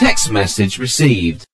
Text message received.